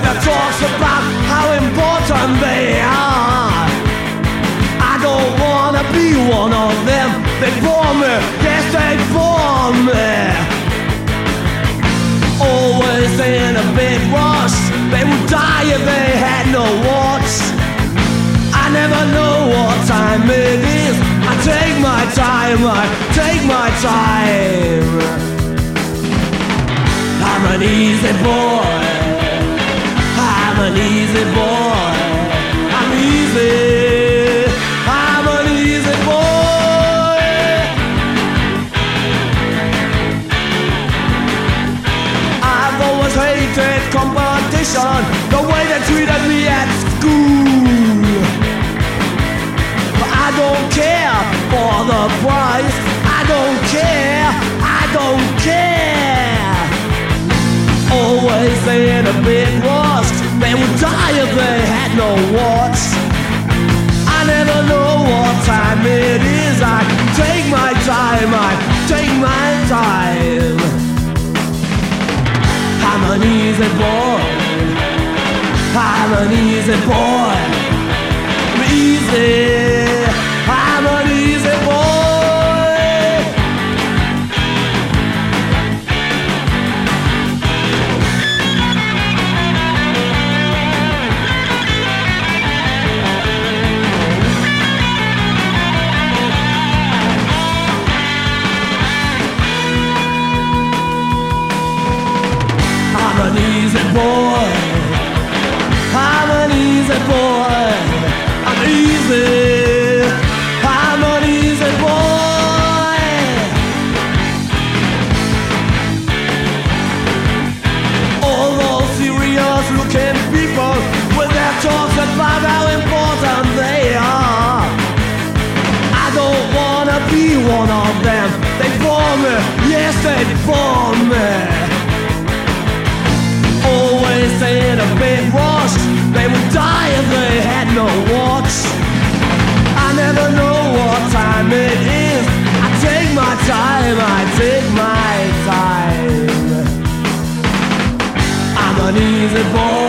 with their talks about how important they are. I don't wanna be one of them. They bore me, yes, they bore me. Always in a big rush. They would die if they had no watch. I never know what time it is. I take my time, I take my time. I'm an easy boy. Easy boy. I'm easy. I'm an easy boy. I've always hated competition, the way they treated me at school. But I don't care for the price. I don't care. I don't care. It is. I take my time. I take my time. I'm an easy boy. I'm an easy boy. I'm easy. Boy. I'm an easy boy. I'm easy. I'm an easy boy. All those serious looking people with their talks about how important they are. I don't wanna be one of them. They bore me, yes they bore me. An easy boy.